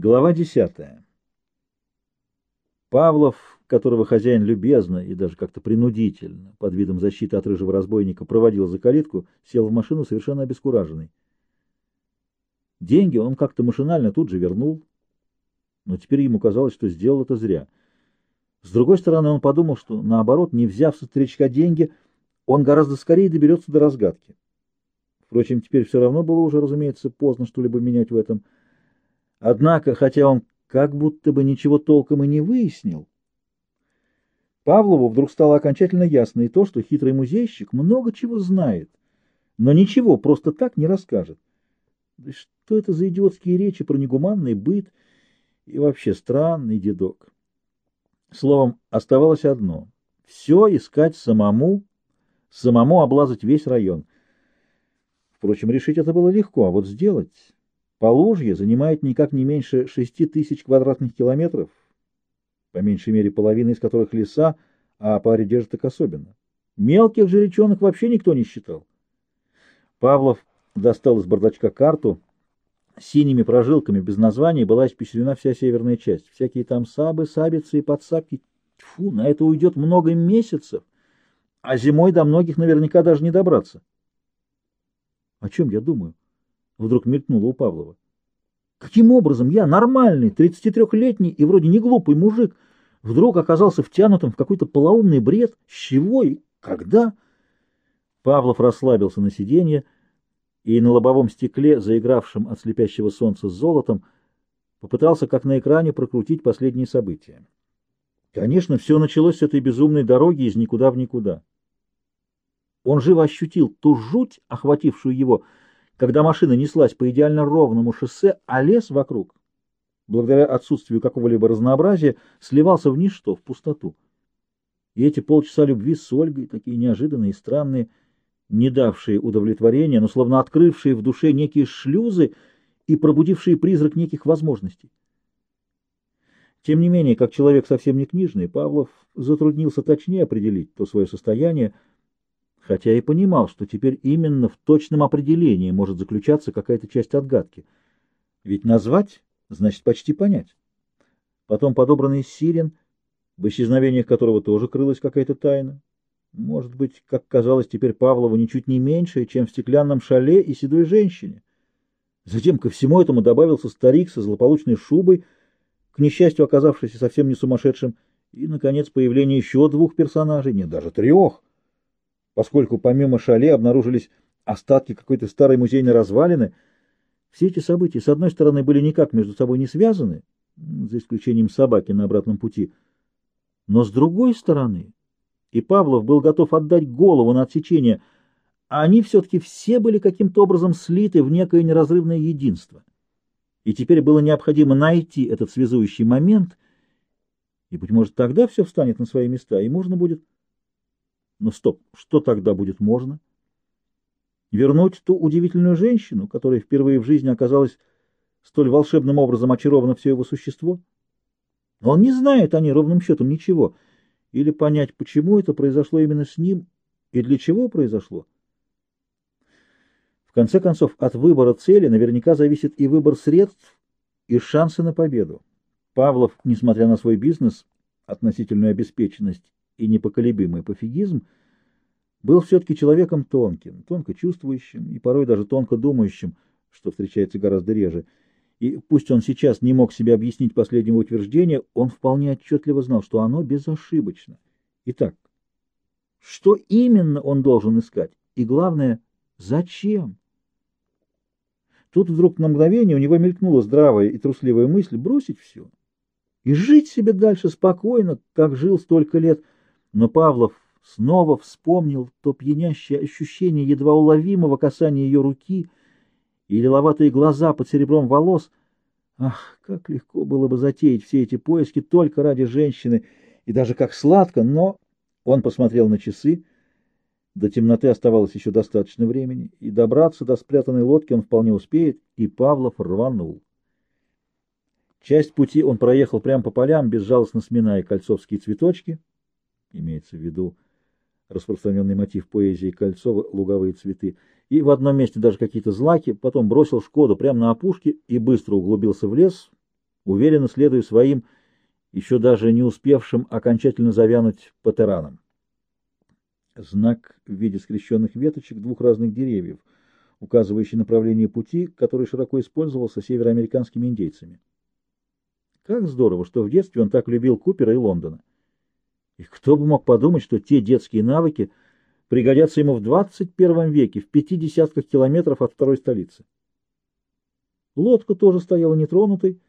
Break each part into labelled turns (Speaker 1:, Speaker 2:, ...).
Speaker 1: Глава десятая. Павлов, которого хозяин любезно и даже как-то принудительно, под видом защиты от рыжего разбойника, проводил за калитку, сел в машину совершенно обескураженный. Деньги он как-то машинально тут же вернул, но теперь ему казалось, что сделал это зря. С другой стороны, он подумал, что, наоборот, не взяв со старичка деньги, он гораздо скорее доберется до разгадки. Впрочем, теперь все равно было уже, разумеется, поздно что-либо менять в этом. Однако, хотя он как будто бы ничего толком и не выяснил, Павлову вдруг стало окончательно ясно и то, что хитрый музейщик много чего знает, но ничего просто так не расскажет. Что это за идиотские речи про негуманный быт и вообще странный дедок? Словом, оставалось одно — все искать самому, самому облазать весь район. Впрочем, решить это было легко, а вот сделать... Полужье занимает никак не меньше шести тысяч квадратных километров, по меньшей мере половина из которых леса, а по реде так особенно. Мелких же речонок вообще никто не считал. Павлов достал из бардачка карту. Синими прожилками без названий была испещрена вся северная часть. Всякие там сабы, сабицы и подсабки. Фу, на это уйдет много месяцев, а зимой до многих наверняка даже не добраться. О чем я думаю? Вдруг мелькнуло у Павлова. Каким образом я, нормальный, 33-летний и вроде не глупый мужик, вдруг оказался втянутым в какой-то полоумный бред? С чего и когда? Павлов расслабился на сиденье и на лобовом стекле, заигравшем от слепящего солнца с золотом, попытался, как на экране, прокрутить последние события. Конечно, все началось с этой безумной дороги из никуда в никуда. Он живо ощутил ту жуть, охватившую его, когда машина неслась по идеально ровному шоссе, а лес вокруг, благодаря отсутствию какого-либо разнообразия, сливался в ничто, в пустоту. И эти полчаса любви с Ольгой, такие неожиданные и странные, не давшие удовлетворения, но словно открывшие в душе некие шлюзы и пробудившие призрак неких возможностей. Тем не менее, как человек совсем не книжный, Павлов затруднился точнее определить то свое состояние, хотя и понимал, что теперь именно в точном определении может заключаться какая-то часть отгадки. Ведь назвать значит почти понять. Потом подобранный сирен, в исчезновениях которого тоже крылась какая-то тайна. Может быть, как казалось теперь Павлову, ничуть не меньше, чем в стеклянном шале и седой женщине. Затем ко всему этому добавился старик со злополучной шубой, к несчастью оказавшийся совсем не сумасшедшим, и, наконец, появление еще двух персонажей, нет, даже трех — поскольку помимо шале обнаружились остатки какой-то старой музейной развалины. Все эти события, с одной стороны, были никак между собой не связаны, за исключением собаки на обратном пути, но с другой стороны, и Павлов был готов отдать голову на отсечение, а они все-таки все были каким-то образом слиты в некое неразрывное единство. И теперь было необходимо найти этот связующий момент, и, быть может, тогда все встанет на свои места, и можно будет но стоп, что тогда будет можно? Вернуть ту удивительную женщину, которая впервые в жизни оказалась столь волшебным образом очарована все его существо? Он не знает о ней ровным счетом ничего. Или понять, почему это произошло именно с ним и для чего произошло? В конце концов, от выбора цели наверняка зависит и выбор средств, и шансы на победу. Павлов, несмотря на свой бизнес, относительную обеспеченность и непоколебимый пофигизм, был все-таки человеком тонким, тонко чувствующим и порой даже тонко думающим, что встречается гораздо реже. И пусть он сейчас не мог себе объяснить последнего утверждения, он вполне отчетливо знал, что оно безошибочно. Итак, что именно он должен искать? И главное, зачем? Тут вдруг на мгновение у него мелькнула здравая и трусливая мысль бросить все и жить себе дальше спокойно, как жил столько лет — но Павлов снова вспомнил то пьянящее ощущение едва уловимого касания ее руки и лиловатые глаза под серебром волос. Ах, как легко было бы затеять все эти поиски только ради женщины, и даже как сладко, но... Он посмотрел на часы. До темноты оставалось еще достаточно времени, и добраться до спрятанной лодки он вполне успеет, и Павлов рванул. Часть пути он проехал прямо по полям, безжалостно сминая кольцовские цветочки — имеется в виду распространенный мотив поэзии Кольцова «Луговые цветы», и в одном месте даже какие-то злаки, потом бросил «Шкоду» прямо на опушке и быстро углубился в лес, уверенно следуя своим, еще даже не успевшим окончательно завянуть патеранам. Знак в виде скрещенных веточек двух разных деревьев, указывающий направление пути, который широко использовался североамериканскими индейцами. Как здорово, что в детстве он так любил Купера и Лондона. И кто бы мог подумать, что те детские навыки пригодятся ему в 21 веке, в пяти десятках километров от второй столицы. Лодка тоже стояла нетронутой,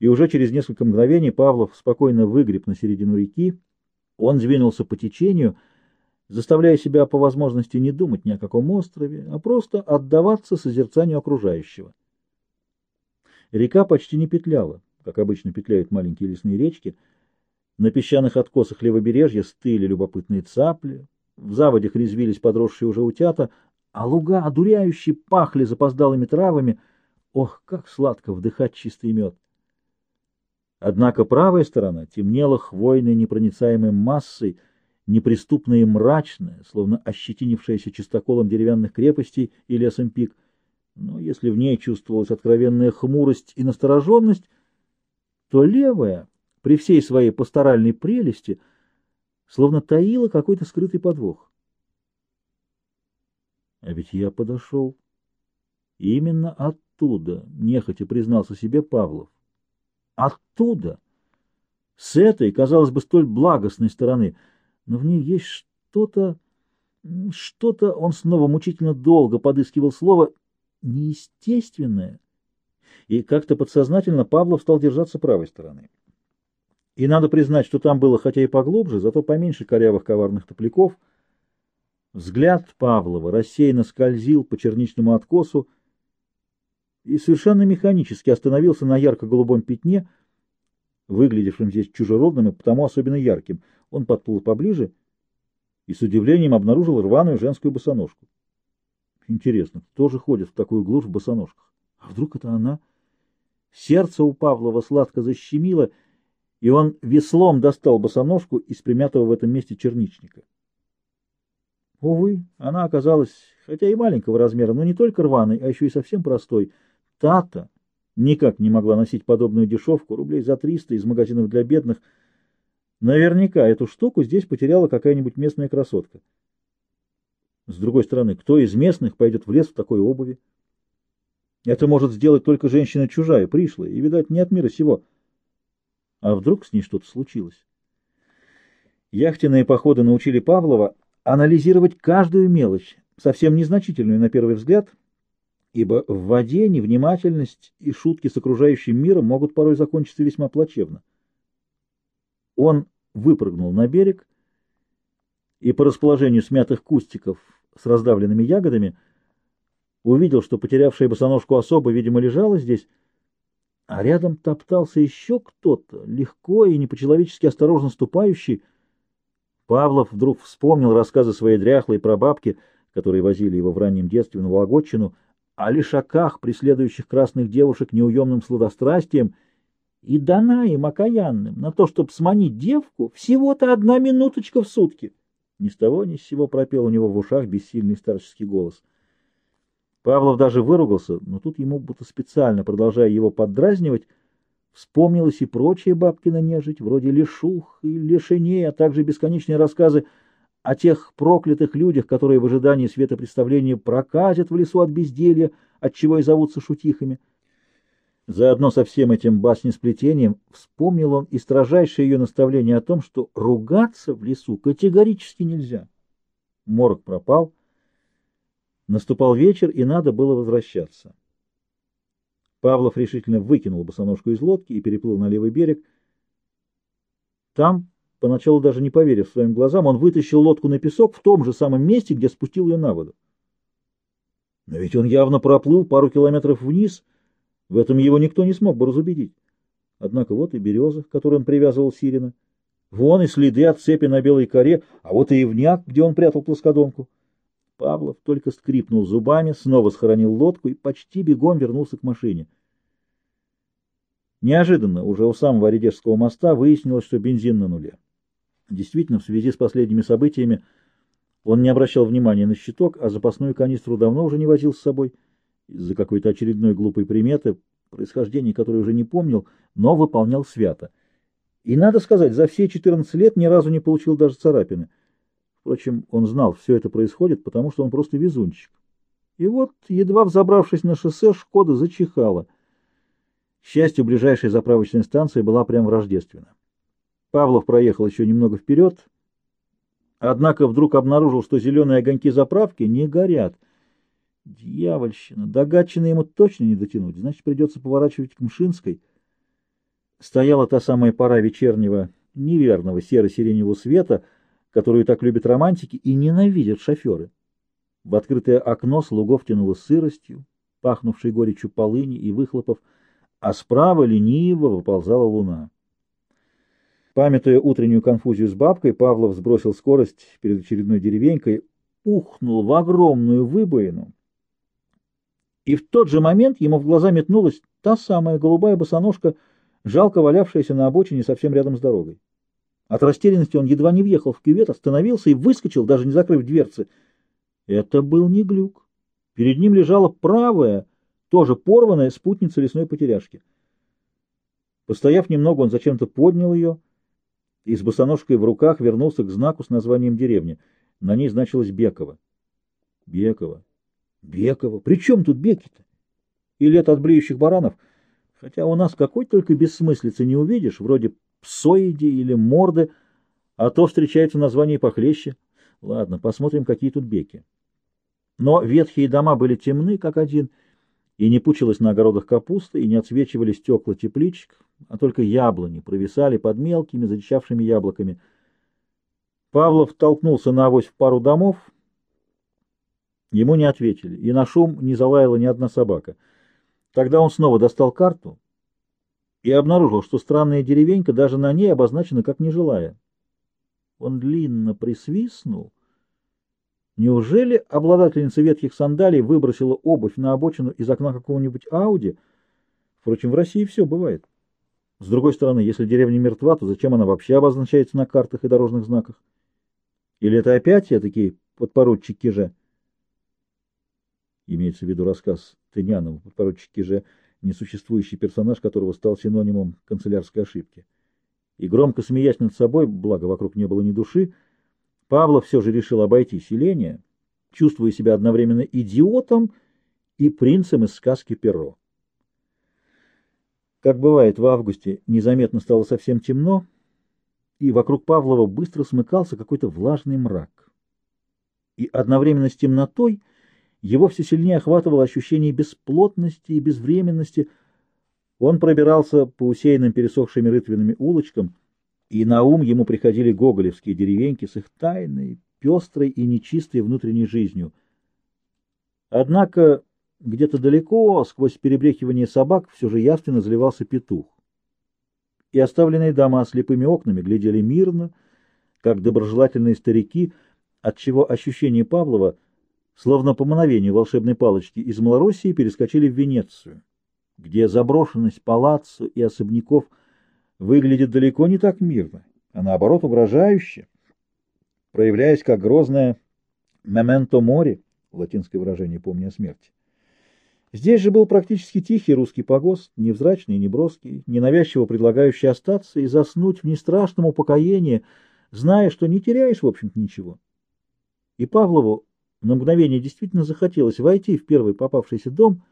Speaker 1: и уже через несколько мгновений Павлов спокойно выгреб на середину реки. Он двинулся по течению, заставляя себя по возможности не думать ни о каком острове, а просто отдаваться созерцанию окружающего. Река почти не петляла, как обычно петляют маленькие лесные речки. На песчаных откосах левобережья стыли любопытные цапли, в заводях резвились подросшие уже утята, а луга одуряющие пахли запоздалыми травами. Ох, как сладко вдыхать чистый мед! Однако правая сторона темнела хвойной непроницаемой массой, неприступная и мрачная, словно ощетинившаяся чистоколом деревянных крепостей и лесом пик. Но если в ней чувствовалась откровенная хмурость и настороженность, то левая, при всей своей пасторальной прелести, словно таила какой-то скрытый подвох. А ведь я подошел именно оттуда, нехотя признался себе Павлов. Оттуда, с этой, казалось бы, столь благостной стороны — но в ней есть что-то... Что-то, он снова мучительно долго подыскивал слово, неестественное. И как-то подсознательно Павлов стал держаться правой стороны. И надо признать, что там было хотя и поглубже, зато поменьше корявых коварных топляков. Взгляд Павлова рассеянно скользил по черничному откосу и совершенно механически остановился на ярко-голубом пятне, выглядевшем здесь чужеродным и потому особенно ярким — он подплыл поближе и с удивлением обнаружил рваную женскую босоножку. Интересно, кто же ходит в такую глушь в босоножках? А вдруг это она? Сердце у Павлова сладко защемило, и он веслом достал босоножку из примятого в этом месте черничника. Увы, она оказалась, хотя и маленького размера, но не только рваной, а еще и совсем простой. Тата никак не могла носить подобную дешевку, рублей за триста из магазинов для бедных — Наверняка эту штуку здесь потеряла какая-нибудь местная красотка. С другой стороны, кто из местных пойдет в лес в такой обуви? Это может сделать только женщина чужая, пришлая, и, видать, не от мира сего. А вдруг с ней что-то случилось? Яхтенные походы научили Павлова анализировать каждую мелочь, совсем незначительную на первый взгляд, ибо в воде невнимательность и шутки с окружающим миром могут порой закончиться весьма плачевно. Он выпрыгнул на берег и по расположению смятых кустиков с раздавленными ягодами увидел, что потерявшая босоножку особа, видимо, лежала здесь, а рядом топтался еще кто-то, легко и не по-человечески осторожно ступающий. Павлов вдруг вспомнил рассказы своей дряхлой прабабки, которые возили его в раннем детстве на Вологодчину, о лишаках, преследующих красных девушек неуемным сладострастием, и дана им окаянным на то, чтобы сманить девку, всего-то одна минуточка в сутки. Ни с того ни с сего пропел у него в ушах бессильный старческий голос. Павлов даже выругался, но тут ему, будто специально продолжая его поддразнивать, вспомнилась и прочая бабкина нежить, вроде лешух и лешеней, а также бесконечные рассказы о тех проклятых людях, которые в ожидании светопредставления проказят в лесу от безделья, отчего и зовутся шутихами. Заодно со всем этим баснесплетением вспомнил он и строжайшее ее наставление о том, что ругаться в лесу категорически нельзя. Морок пропал. Наступал вечер, и надо было возвращаться. Павлов решительно выкинул босоножку из лодки и переплыл на левый берег. Там, поначалу даже не поверив своим глазам, он вытащил лодку на песок в том же самом месте, где спустил ее на воду. Но ведь он явно проплыл пару километров вниз — в этом его никто не смог бы разубедить. Однако вот и береза, к которой он привязывал Сирина. Вон и следы от цепи на белой коре, а вот и ивняк, где он прятал плоскодонку. Павлов только скрипнул зубами, снова схоронил лодку и почти бегом вернулся к машине. Неожиданно, уже у самого Оредежского моста, выяснилось, что бензин на нуле. Действительно, в связи с последними событиями он не обращал внимания на щиток, а запасную канистру давно уже не возил с собой — из-за какой-то очередной глупой приметы, происхождение которое уже не помнил, но выполнял свято. И, надо сказать, за все 14 лет ни разу не получил даже царапины. Впрочем, он знал, все это происходит, потому что он просто везунчик. И вот, едва взобравшись на шоссе, «Шкода» зачихала. К счастью, ближайшая заправочная станция была прямо в Рождественно. Павлов проехал еще немного вперед, однако вдруг обнаружил, что зеленые огоньки заправки не горят. Дьявольщина! До Гатчины ему точно не дотянуть, значит, придется поворачивать к Мшинской. Стояла та самая пора вечернего, неверного серо-сиреневого света, которую так любят романтики и ненавидят шоферы. В открытое окно слугов тянуло сыростью, пахнувшей горечью полыни и выхлопов, а справа лениво выползала луна. Памятуя утреннюю конфузию с бабкой, Павлов сбросил скорость перед очередной деревенькой, ухнул в огромную выбоину, и в тот же момент ему в глаза метнулась та самая голубая босоножка, жалко валявшаяся на обочине совсем рядом с дорогой. От растерянности он едва не въехал в кювет, остановился и выскочил, даже не закрыв дверцы. Это был не глюк. Перед ним лежала правая, тоже порванная спутница лесной потеряшки. Постояв немного, он зачем-то поднял ее и с босоножкой в руках вернулся к знаку с названием деревни. На ней значилось Беково. Беково. Беково. При чем тут Беки-то? Или это от блеющих баранов? Хотя у нас какой только бессмыслицы не увидишь, вроде псоиди или морды, а то встречается название похлеще. Ладно, посмотрим, какие тут беки. Но ветхие дома были темны, как один, и не пучилась на огородах капуста, и не отсвечивали стекла тепличек, а только яблони провисали под мелкими, задичавшими яблоками. Павлов толкнулся на авось в пару домов, Ему не ответили, и на шум не залаяла ни одна собака. Тогда он снова достал карту и обнаружил, что странная деревенька даже на ней обозначена как нежилая. Он длинно присвистнул. Неужели обладательница ветхих сандалий выбросила обувь на обочину из окна какого-нибудь Ауди? Впрочем, в России все бывает. С другой стороны, если деревня мертва, то зачем она вообще обозначается на картах и дорожных знаках? Или это опять я такие подпоручик Киже? имеется в виду рассказ Тынянова, подпоручик же несуществующий персонаж, которого стал синонимом канцелярской ошибки. И громко смеясь над собой, благо вокруг не было ни души, Павлов все же решил обойти селение, чувствуя себя одновременно идиотом и принцем из сказки «Перо». Как бывает в августе, незаметно стало совсем темно, и вокруг Павлова быстро смыкался какой-то влажный мрак. И одновременно с темнотой — его все сильнее охватывало ощущение бесплотности и безвременности. Он пробирался по усеянным пересохшими рытвинами улочкам, и на ум ему приходили гоголевские деревеньки с их тайной, пестрой и нечистой внутренней жизнью. Однако где-то далеко, сквозь перебрехивание собак, все же явственно заливался петух. И оставленные дома слепыми окнами глядели мирно, как доброжелательные старики, отчего ощущение Павлова — словно по мановению волшебной палочки, из Малороссии перескочили в Венецию, где заброшенность палаццо и особняков выглядит далеко не так мирно, а наоборот угрожающе, проявляясь как грозное «мементо море», латинское выражение «помня о смерти». Здесь же был практически тихий русский погост, невзрачный и неброский, ненавязчиво предлагающий остаться и заснуть в нестрашном упокоении, зная, что не теряешь, в общем-то, ничего. И Павлову на мгновение действительно захотелось войти в первый попавшийся дом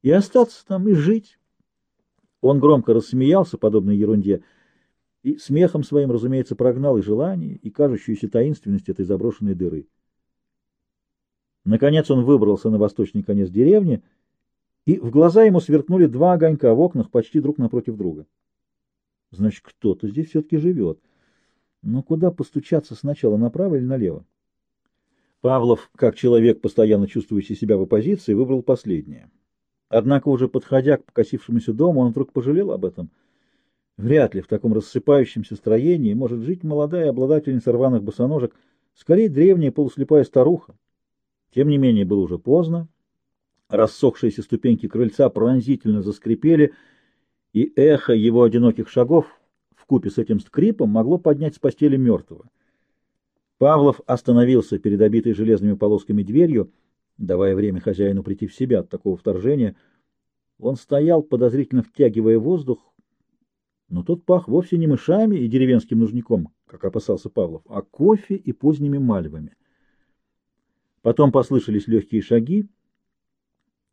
Speaker 1: и остаться там и жить. Он громко рассмеялся подобной ерунде и смехом своим, разумеется, прогнал и желание, и кажущуюся таинственность этой заброшенной дыры. Наконец он выбрался на восточный конец деревни, и в глаза ему сверкнули два огонька в окнах почти друг напротив друга. Значит, кто-то здесь все-таки живет. Но куда постучаться сначала, направо или налево? Павлов, как человек, постоянно чувствующий себя в оппозиции, выбрал последнее. Однако, уже подходя к покосившемуся дому, он вдруг пожалел об этом. Вряд ли в таком рассыпающемся строении может жить молодая обладательница рваных босоножек, скорее древняя полуслепая старуха. Тем не менее, было уже поздно. Рассохшиеся ступеньки крыльца пронзительно заскрипели, и эхо его одиноких шагов вкупе с этим скрипом могло поднять с постели мертвого. Павлов остановился перед обитой железными полосками дверью, давая время хозяину прийти в себя от такого вторжения. Он стоял, подозрительно втягивая воздух, но тот пах вовсе не мышами и деревенским нужником, как опасался Павлов, а кофе и поздними мальвами. Потом послышались легкие шаги,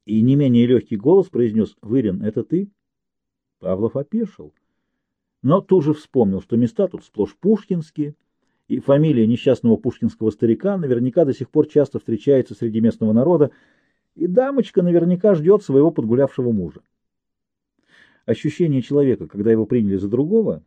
Speaker 1: и не менее легкий голос произнес «Вырин, это ты?» Павлов опешил, но тут же вспомнил, что места тут сплошь пушкинские, и фамилия несчастного пушкинского старика наверняка до сих пор часто встречается среди местного народа, и дамочка наверняка ждет своего подгулявшего мужа. Ощущение человека, когда его приняли за другого,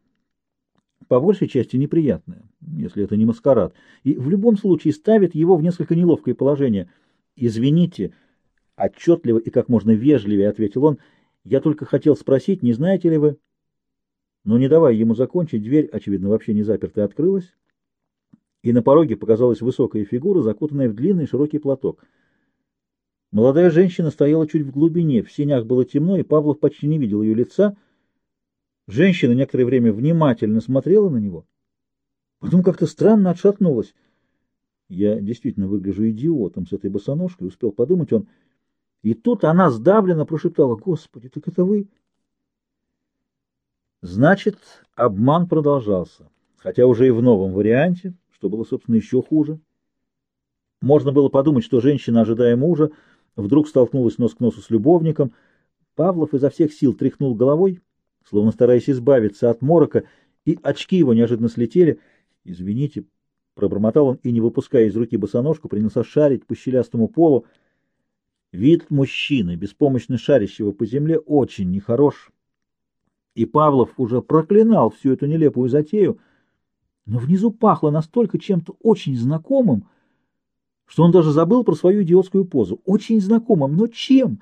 Speaker 1: по большей части неприятное, если это не маскарад, и в любом случае ставит его в несколько неловкое положение. «Извините», — отчетливо и как можно вежливее ответил он, — «я только хотел спросить, не знаете ли вы...» Но не давая ему закончить, дверь, очевидно, вообще не запертая, открылась, и на пороге показалась высокая фигура, закутанная в длинный широкий платок — Молодая женщина стояла чуть в глубине, в сенях было темно, и Павлов почти не видел ее лица. Женщина некоторое время внимательно смотрела на него, потом как-то странно отшатнулась. Я действительно выгляжу идиотом с этой босоножкой, успел подумать он. И тут она сдавленно прошептала, «Господи, так это вы?» Значит, обман продолжался, хотя уже и в новом варианте, что было, собственно, еще хуже. Можно было подумать, что женщина, ожидая мужа, вдруг столкнулась нос к носу с любовником. Павлов изо всех сил тряхнул головой, словно стараясь избавиться от морока, и очки его неожиданно слетели. «Извините», — пробормотал он и, не выпуская из руки босоножку, принялся шарить по щелястому полу. Вид мужчины, беспомощно шарящего по земле, очень нехорош. И Павлов уже проклинал всю эту нелепую затею, но внизу пахло настолько чем-то очень знакомым, что он даже забыл про свою идиотскую позу. Очень знакомым, но чем?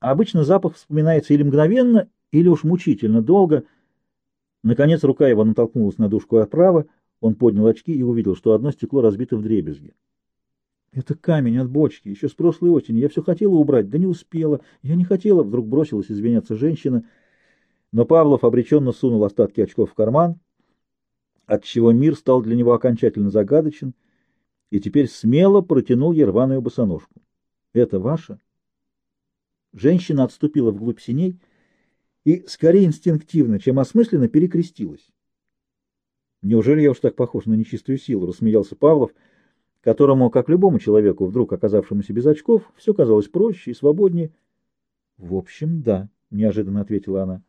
Speaker 1: Обычно запах вспоминается или мгновенно, или уж мучительно долго. Наконец рука его натолкнулась на дужку оправы, он поднял очки и увидел, что одно стекло разбито в дребезги. «Это камень от бочки, еще с прошлой осени. Я все хотела убрать, да не успела. Я не хотела». Вдруг бросилась извиняться женщина. Но Павлов обреченно сунул остатки очков в карман, отчего мир стал для него окончательно загадочен — и теперь смело протянул ей рваную босоножку. «Это ваша?» Женщина отступила вглубь синей и, скорее инстинктивно, чем осмысленно, перекрестилась. «Неужели я уж так похож на нечистую силу?» — рассмеялся Павлов, которому, как любому человеку, вдруг оказавшемуся без очков, все казалось проще и свободнее. «В общем, да», — неожиданно ответила она.